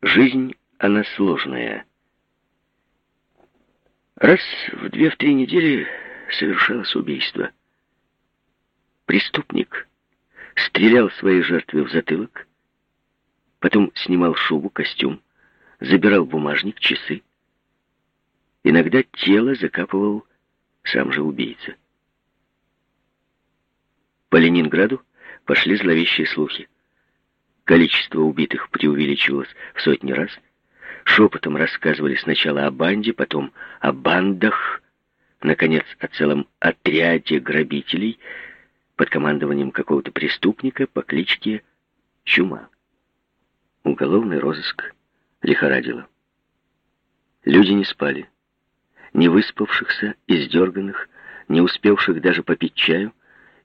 Жизнь, она сложная. Раз в две-три недели совершалось убийство. Преступник стрелял своей жертве в затылок, потом снимал шубу, костюм, забирал бумажник, часы. Иногда тело закапывал сам же убийца. По Ленинграду пошли зловещие слухи. Количество убитых преувеличивалось в сотни раз. Шепотом рассказывали сначала о банде, потом о бандах, наконец, о целом отряде грабителей под командованием какого-то преступника по кличке Чума. Уголовный розыск лихорадило. Люди не спали. Не выспавшихся, издерганных, не успевших даже попить чаю,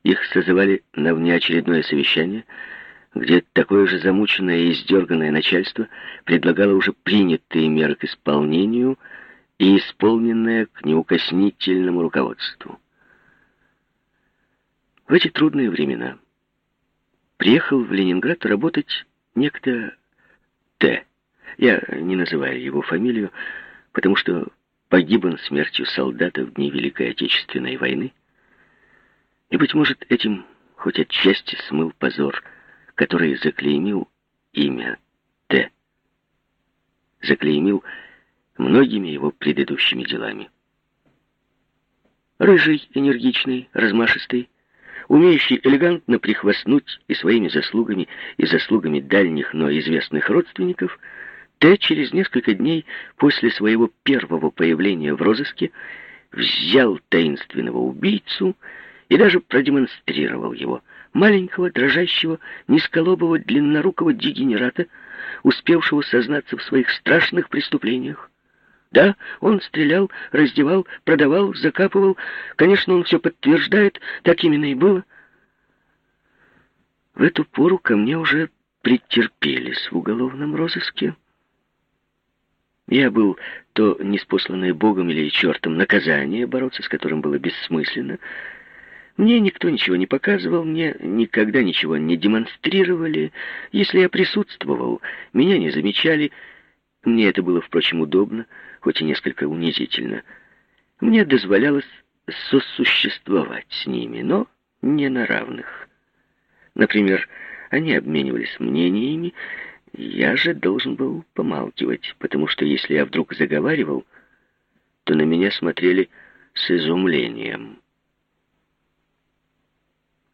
их созывали на внеочередное совещание, где такое же замученное и издерганное начальство предлагало уже принятые меры к исполнению и исполненное к неукоснительному руководству. В эти трудные времена приехал в Ленинград работать некто Т. Я не называю его фамилию, потому что погиб он смертью солдата в дни Великой Отечественной войны, и, быть может, этим хоть отчасти смыл позор, который заклеймил имя Т. Заклеймил многими его предыдущими делами. Рыжий, энергичный, размашистый, умеющий элегантно прихвастнуть и своими заслугами, и заслугами дальних, но известных родственников, Т. через несколько дней после своего первого появления в розыске взял таинственного убийцу и даже продемонстрировал его, маленького, дрожащего, низколобого, длиннорукого дегенерата, успевшего сознаться в своих страшных преступлениях. Да, он стрелял, раздевал, продавал, закапывал. Конечно, он все подтверждает, так именно и было. В эту пору ко мне уже претерпелись в уголовном розыске. Я был то неспосланное Богом или чертом наказание, бороться с которым было бессмысленно, мне никто ничего не показывал, мне никогда ничего не демонстрировали. Если я присутствовал, меня не замечали. Мне это было, впрочем, удобно, хоть и несколько унизительно. Мне дозволялось сосуществовать с ними, но не на равных. Например, они обменивались мнениями, я же должен был помалкивать, потому что если я вдруг заговаривал, то на меня смотрели с изумлением.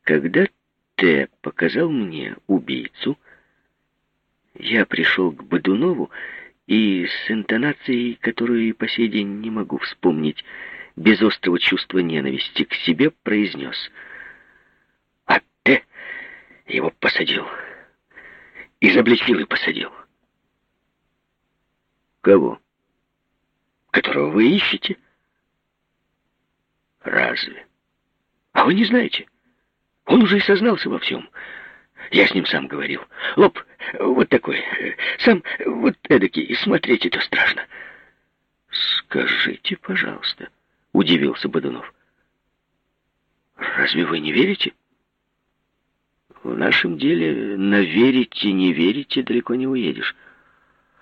Когда Т. показал мне убийцу, я пришел к Бодунову и с интонацией, которую и по сей день не могу вспомнить, без острого чувства ненависти к себе произнес. А Т. его посадил. Изобличил и посадил. Кого? Которого вы ищете? Разве? А вы не знаете? Он уже и сознался во всем. Я с ним сам говорил. Лоб вот такой, сам вот эдакий, и смотреть это страшно. «Скажите, пожалуйста», — удивился Бодунов. «Разве вы не верите?» «В нашем деле на верите, не верите далеко не уедешь.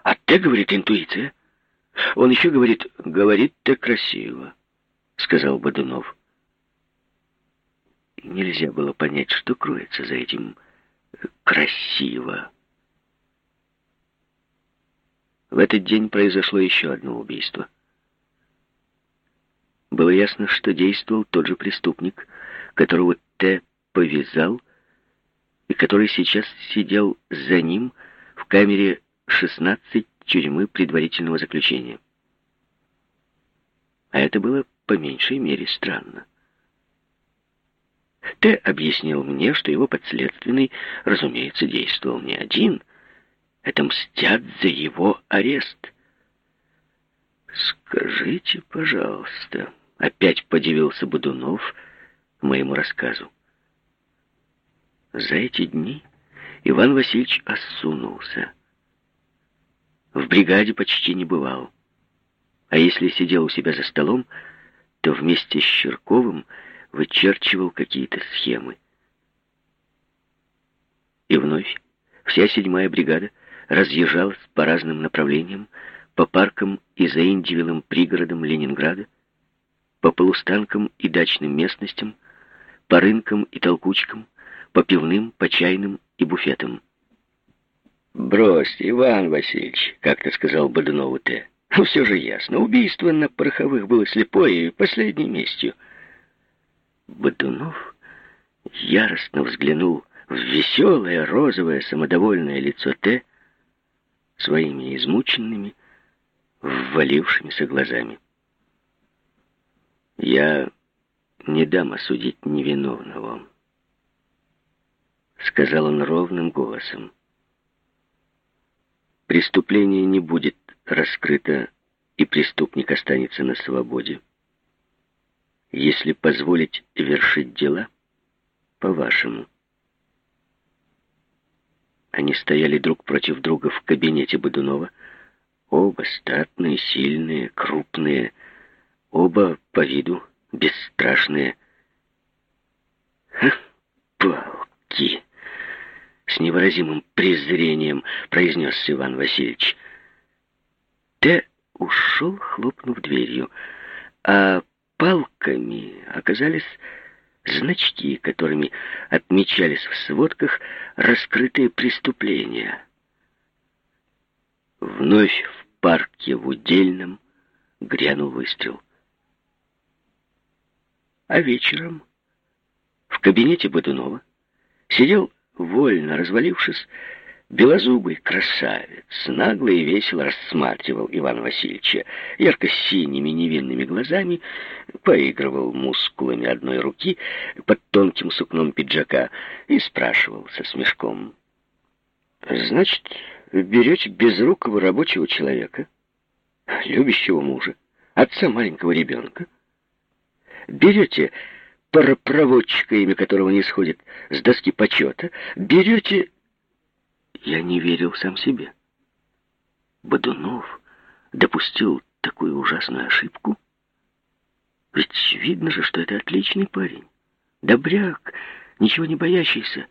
А ты, говорит, интуиция. Он еще говорит, говорит ты красиво», — сказал Бодунов нельзя было понять, что кроется за этим «красиво». В этот день произошло еще одно убийство. Было ясно, что действовал тот же преступник, которого Т. повязал, и который сейчас сидел за ним в камере 16 тюрьмы предварительного заключения. А это было по меньшей мере странно. Т. объяснил мне, что его подследственный, разумеется, действовал не один. Это мстят за его арест. «Скажите, пожалуйста», — опять подивился Будунов моему рассказу. За эти дни Иван Васильевич осунулся. В бригаде почти не бывал. А если сидел у себя за столом, то вместе с Щерковым — вычерчивал какие-то схемы. И вновь вся седьмая бригада разъезжалась по разным направлениям, по паркам и заиндивилым пригородам Ленинграда, по полустанкам и дачным местностям, по рынкам и толкучкам, по пивным, по чайным и буфетам. «Брось, Иван Васильевич», — как-то сказал Бодунову Т. «Ну, все же ясно. Убийство на Пороховых было слепое и последней местью». Бодунов яростно взглянул в веселое, розовое, самодовольное лицо Т своими измученными, ввалившимися глазами. «Я не дам осудить невиновного», — сказал он ровным голосом. «Преступление не будет раскрыто, и преступник останется на свободе. Если позволить вершить дела, по-вашему». Они стояли друг против друга в кабинете Бодунова, оба статные, сильные, крупные, оба по виду бесстрашные. «Палки!» — с невыразимым презрением произнес Иван Васильевич. Т. ушел, хлопнув дверью, а палками оказались значки, которыми отмечались в сводках раскрытые преступления. Вновь в парке в Удельном грянул выстрел. А вечером в кабинете Бодунова сидел, вольно развалившись, белозубый красавец, нагло и весело рассматривал Ивана Васильевича ярко-синими невинными глазами, поигрывал мускулами одной руки под тонким сукном пиджака и спрашивал со смешком. «Значит, берете безрукого рабочего человека, любящего мужа, отца маленького ребенка, берете паропроводчика, имя которого не сходит с доски почета, берете... Я не верил сам себе. Бодунов допустил такую ужасную ошибку? Ведь видно же, что это отличный парень. Добряк, ничего не боящийся.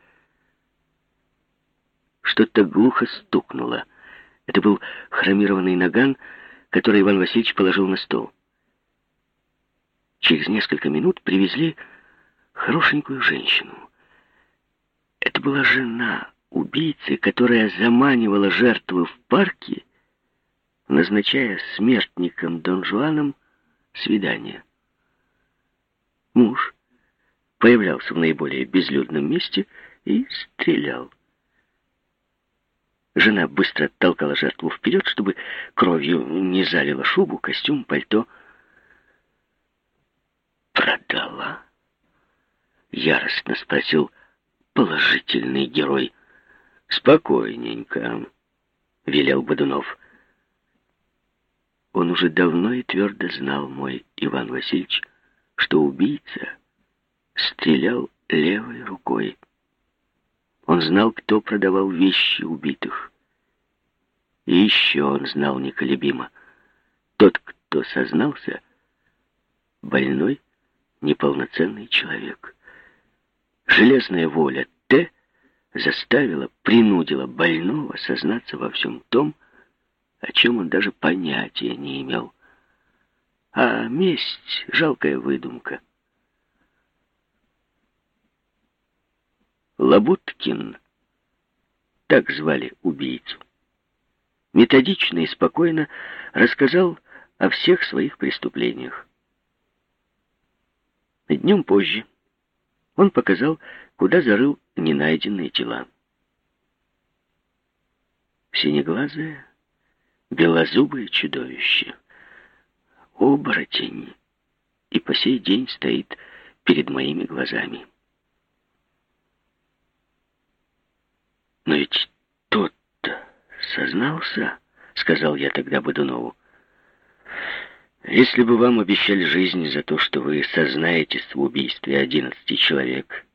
Что-то глухо стукнуло. Это был хромированный наган, который Иван Васильевич положил на стол. Через несколько минут привезли хорошенькую женщину. Это была жена убийцы, которая заманивала жертву в парке, назначая смертникам Дон Жуаном свидание. Муж появлялся в наиболее безлюдном месте и стрелял. Жена быстро толкала жертву вперед, чтобы кровью не залила шубу, костюм, пальто — продала?» Яростно спросил положительный герой. «Спокойненько», — велел Бодунов. Он уже давно и твердо знал, мой Иван Васильевич, что убийца стрелял левой рукой. Он знал, кто продавал вещи убитых. И еще он знал неколебимо. Тот, кто сознался, больной неполноценный человек. Железная воля Т заставила, принудила больного сознаться во всем том, о чем он даже понятия не имел. А месть — жалкая выдумка. Лабуткин, так звали убийцу, методично и спокойно рассказал о всех своих преступлениях. Днем позже он показал, куда зарыл ненайденные тела. Синеглазое, белозубое чудовище, оборотень, и по сей день стоит перед моими глазами. Но ведь тот-то сознался, сказал я тогда Бодунову. Если бы вам обещали жизнь за то, что вы сознаетесь в убийстве одиннадцати человек,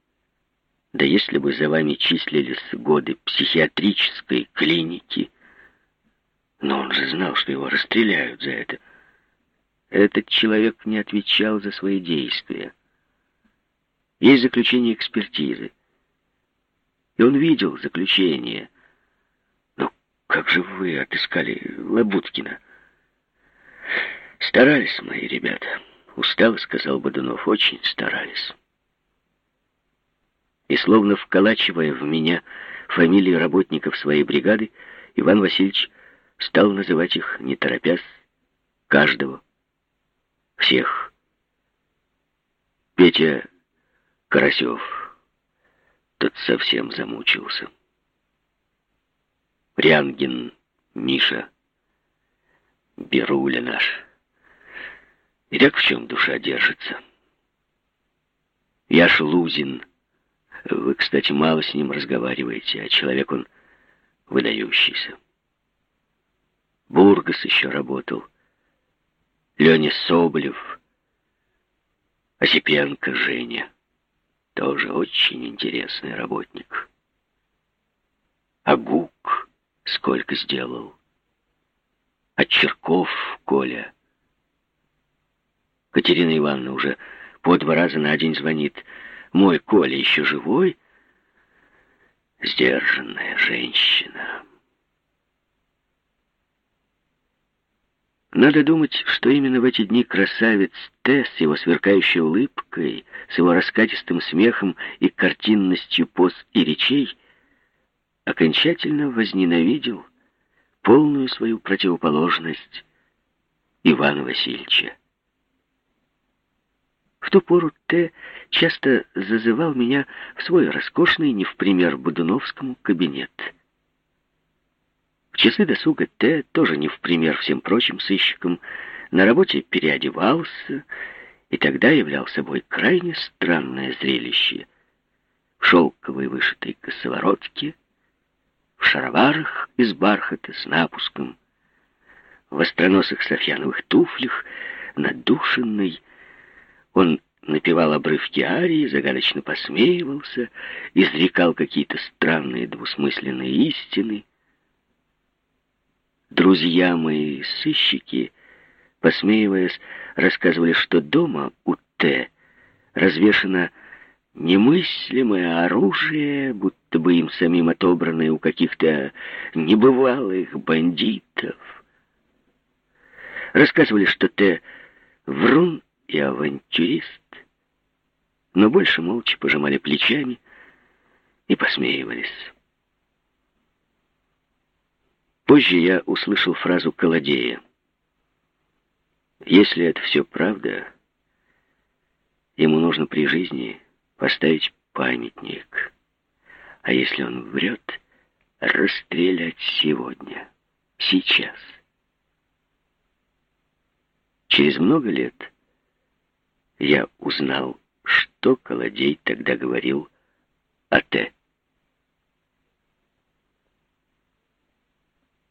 да если бы за вами числились годы психиатрической клиники, но он же знал, что его расстреляют за это. Этот человек не отвечал за свои действия. Есть заключение экспертизы. И он видел заключение. Но как же вы отыскали Лабуткина? Старались мои ребята. Устало, сказал Бодунов, очень старались. И словно вколачивая в меня фамилии работников своей бригады, Иван Васильевич стал называть их, не торопясь, каждого, всех. Петя Карасев, тот совсем замучился. Рянгин, Миша, Беруля наш. И так в чем душа держится? Яш Лузин. Вы, кстати, мало с ним разговариваете, а человек он выдающийся. Бургас еще работал. Леня Соболев. Осипенко Женя. Тоже очень интересный работник. А Гук сколько сделал. А Черков Коля. Катерина Ивановна уже по два раза на день звонит. Мой Коля еще живой? Сдержанная женщина. Надо думать, что именно в эти дни красавец Т с его сверкающей улыбкой, с его раскатистым смехом и картинностью поз и речей окончательно возненавидел полную свою противоположность Ивана Васильевича. Ту пору Т часто зазывал меня в свой роскошный, не в пример Будуновскому, кабинет. В часы досуга Т, тоже не в пример всем прочим сыщикам, на работе переодевался и тогда являл собой крайне странное зрелище. В шелковой вышитой косоворотке, в шароварах из бархата с напуском, в остроносых софьяновых туфлях, надушенный, он напевал обрывки арии, загадочно посмеивался, изрекал какие-то странные двусмысленные истины. Друзья мои, сыщики, посмеиваясь, рассказывали, что дома у Т развешено немыслимое оружие, будто бы им самим отобранное у каких-то небывалых бандитов. Рассказывали, что Т врун и авантюрист, но больше молча пожимали плечами и посмеивались. Позже я услышал фразу Колодея. Если это все правда, ему нужно при жизни поставить памятник. А если он врет, расстрелять сегодня, сейчас. Через много лет я узнал, что Колодей тогда говорил о Т.